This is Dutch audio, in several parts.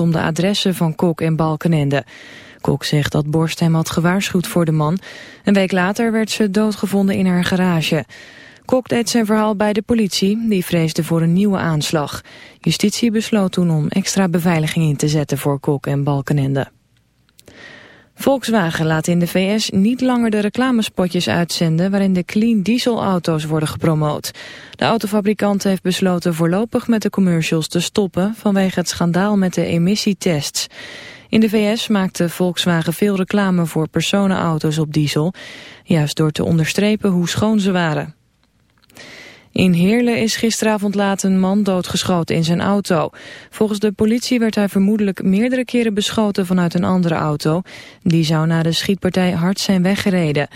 om de adressen van Kok en Balkenende. Kok zegt dat Borst hem had gewaarschuwd voor de man. Een week later werd ze doodgevonden in haar garage. Kok deed zijn verhaal bij de politie, die vreesde voor een nieuwe aanslag. Justitie besloot toen om extra beveiliging in te zetten voor Kok en Balkenende. Volkswagen laat in de VS niet langer de reclamespotjes uitzenden waarin de clean diesel auto's worden gepromoot. De autofabrikant heeft besloten voorlopig met de commercials te stoppen vanwege het schandaal met de emissietests. In de VS maakte Volkswagen veel reclame voor personenauto's op diesel, juist door te onderstrepen hoe schoon ze waren. In Heerlen is gisteravond laat een man doodgeschoten in zijn auto. Volgens de politie werd hij vermoedelijk meerdere keren beschoten vanuit een andere auto. Die zou na de schietpartij hard zijn weggereden.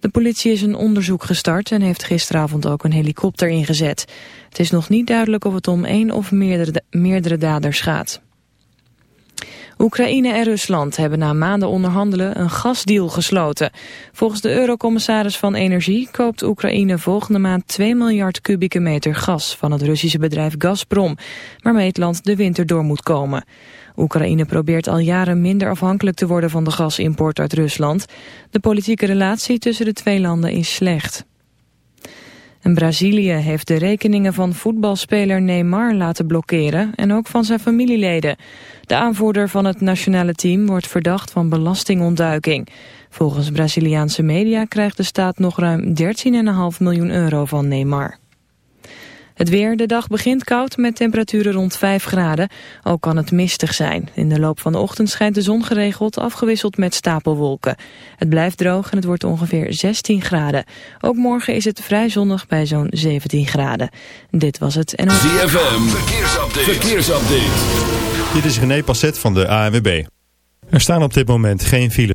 De politie is een onderzoek gestart en heeft gisteravond ook een helikopter ingezet. Het is nog niet duidelijk of het om één of meerdere, meerdere daders gaat. Oekraïne en Rusland hebben na maanden onderhandelen een gasdeal gesloten. Volgens de eurocommissaris van Energie koopt Oekraïne volgende maand 2 miljard kubieke meter gas van het Russische bedrijf Gazprom, waarmee het land de winter door moet komen. Oekraïne probeert al jaren minder afhankelijk te worden van de gasimport uit Rusland. De politieke relatie tussen de twee landen is slecht. En Brazilië heeft de rekeningen van voetbalspeler Neymar laten blokkeren en ook van zijn familieleden. De aanvoerder van het nationale team wordt verdacht van belastingontduiking. Volgens Braziliaanse media krijgt de staat nog ruim 13,5 miljoen euro van Neymar. Het weer, de dag begint koud met temperaturen rond 5 graden. Ook kan het mistig zijn. In de loop van de ochtend schijnt de zon geregeld, afgewisseld met stapelwolken. Het blijft droog en het wordt ongeveer 16 graden. Ook morgen is het vrij zonnig bij zo'n 17 graden. Dit was het en... ZFM, verkeersupdate. verkeersupdate. Dit is René Passet van de ANWB. Er staan op dit moment geen files.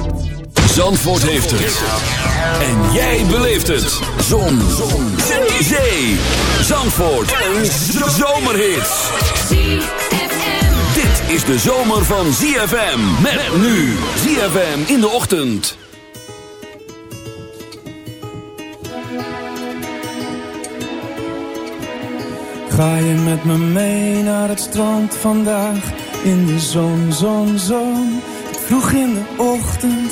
Zandvoort heeft het. En jij beleeft het. Zon. Zon. Zee. Zandvoort. Een zomerhit. Dit is de zomer van ZFM. Met nu. ZFM in de ochtend. Ga je met me mee naar het strand vandaag? In de zon, zon, zon. Vroeg in de ochtend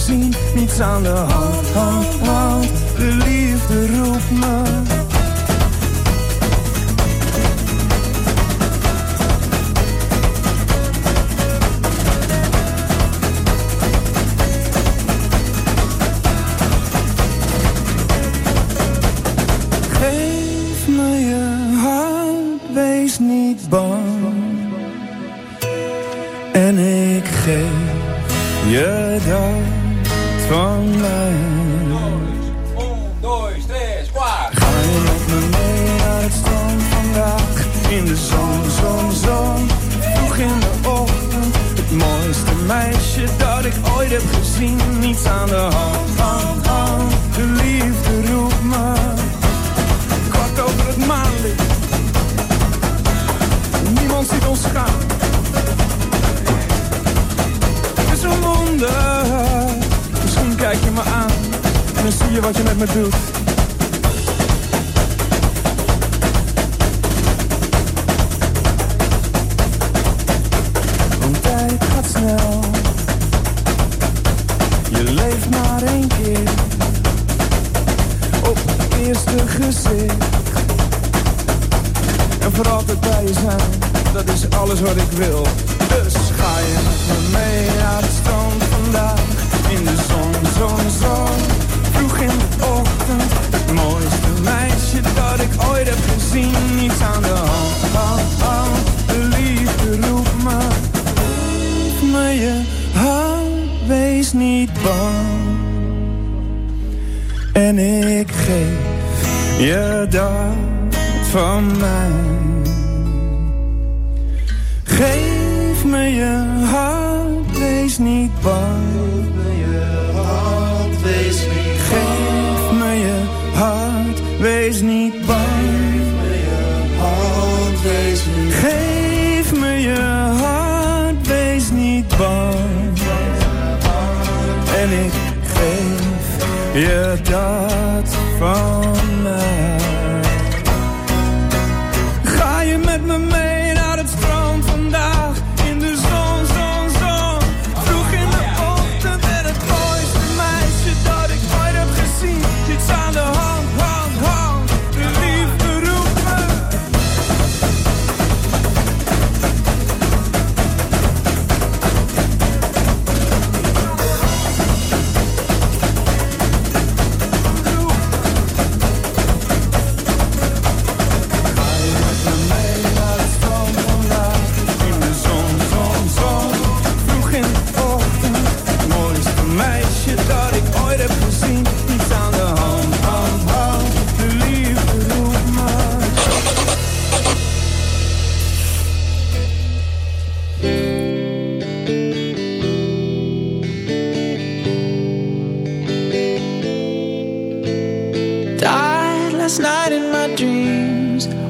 Gezien. Niets aan de hand, hand, hand. De liefde roept me.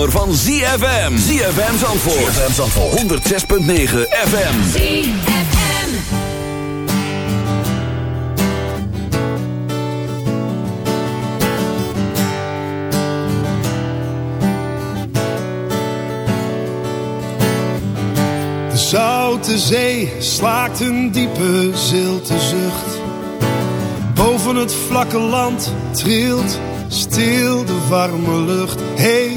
Zomer van ZFM. ZFM Zandvoort. ZFM Zandvoort. 106.9 FM. ZFM. De zoute zee slaakt een diepe zilte zucht. Boven het vlakke land trilt stil de warme lucht. Hey,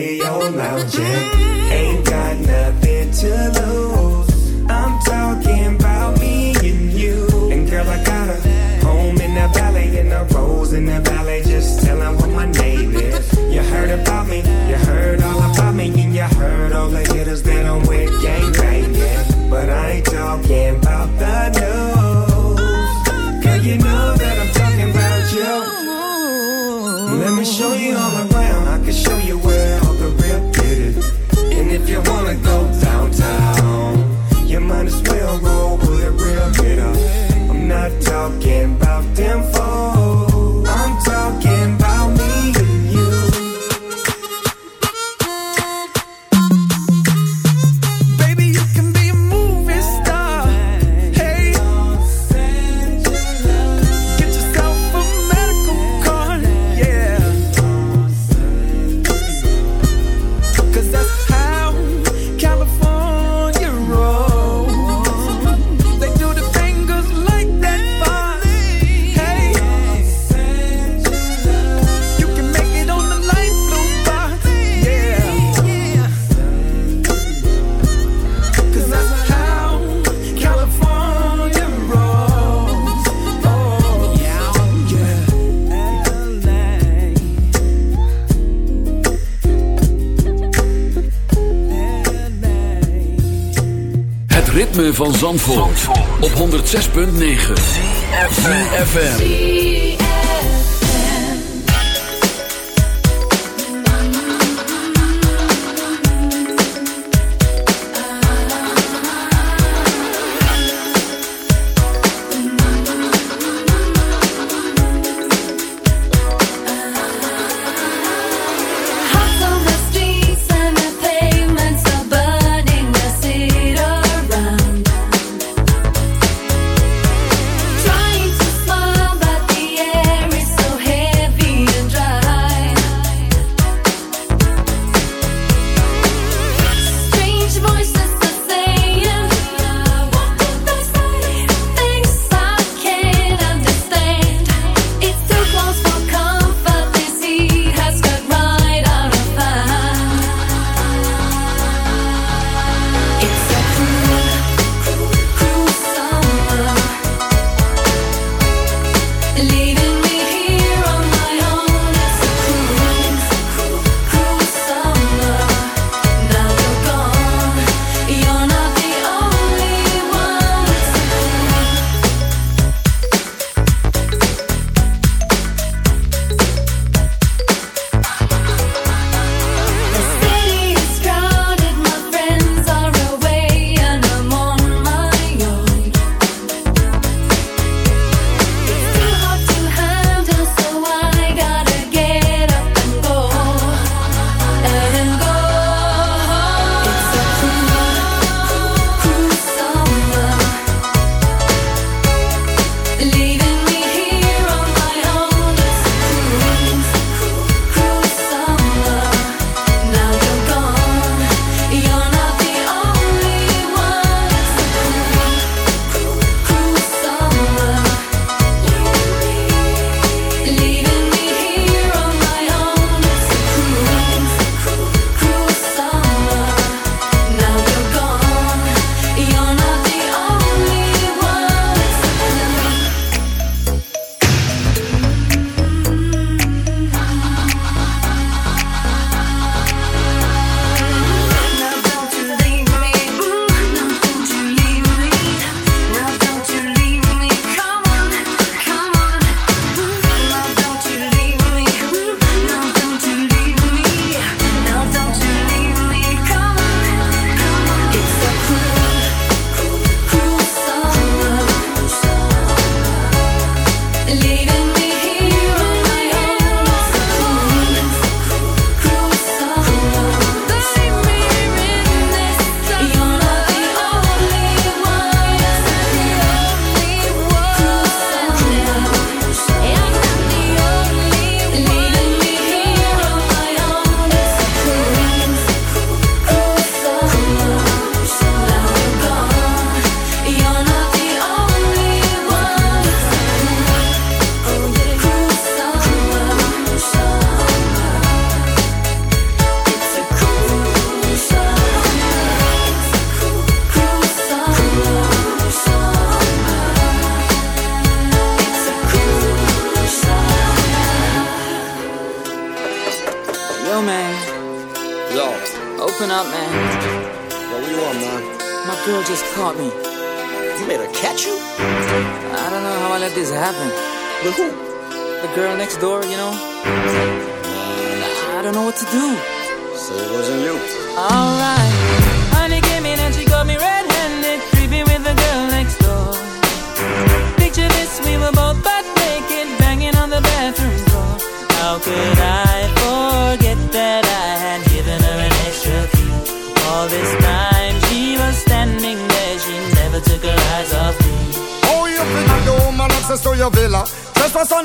没有了解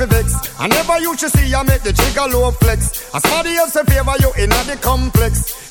a for vex. I never used to see I make the jigger low flex. As somebody else in favor you in a the complex.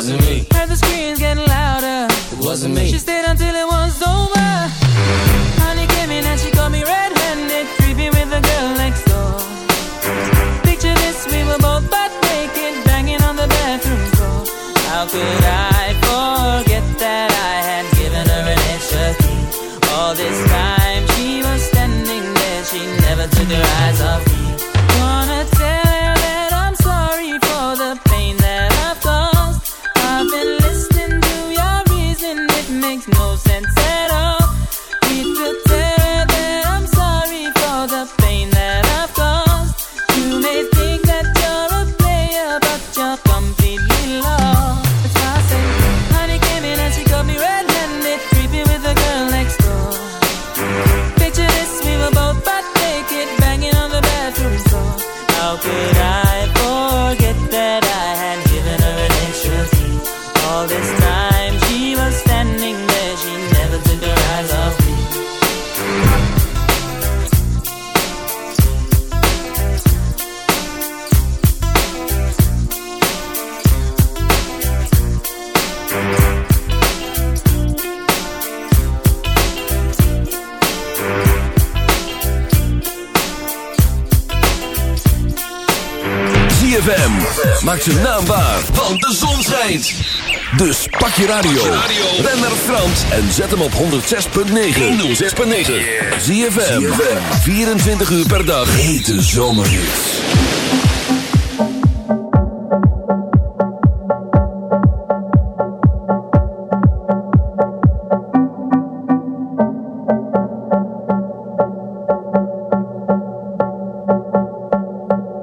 Wasn't me. Heard the screams getting louder. It wasn't me. She stayed until it was over. Radio. Ben naar Frans en zet hem op 106.9. 106.9. ZFM. 24 uur per dag. Hete zomerhits.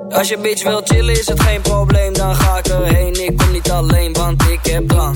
Als je bitch wil chillen is het geen probleem, dan ga ik erheen. Ik kom niet alleen, want ik heb drank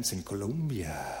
Dance in Colombia?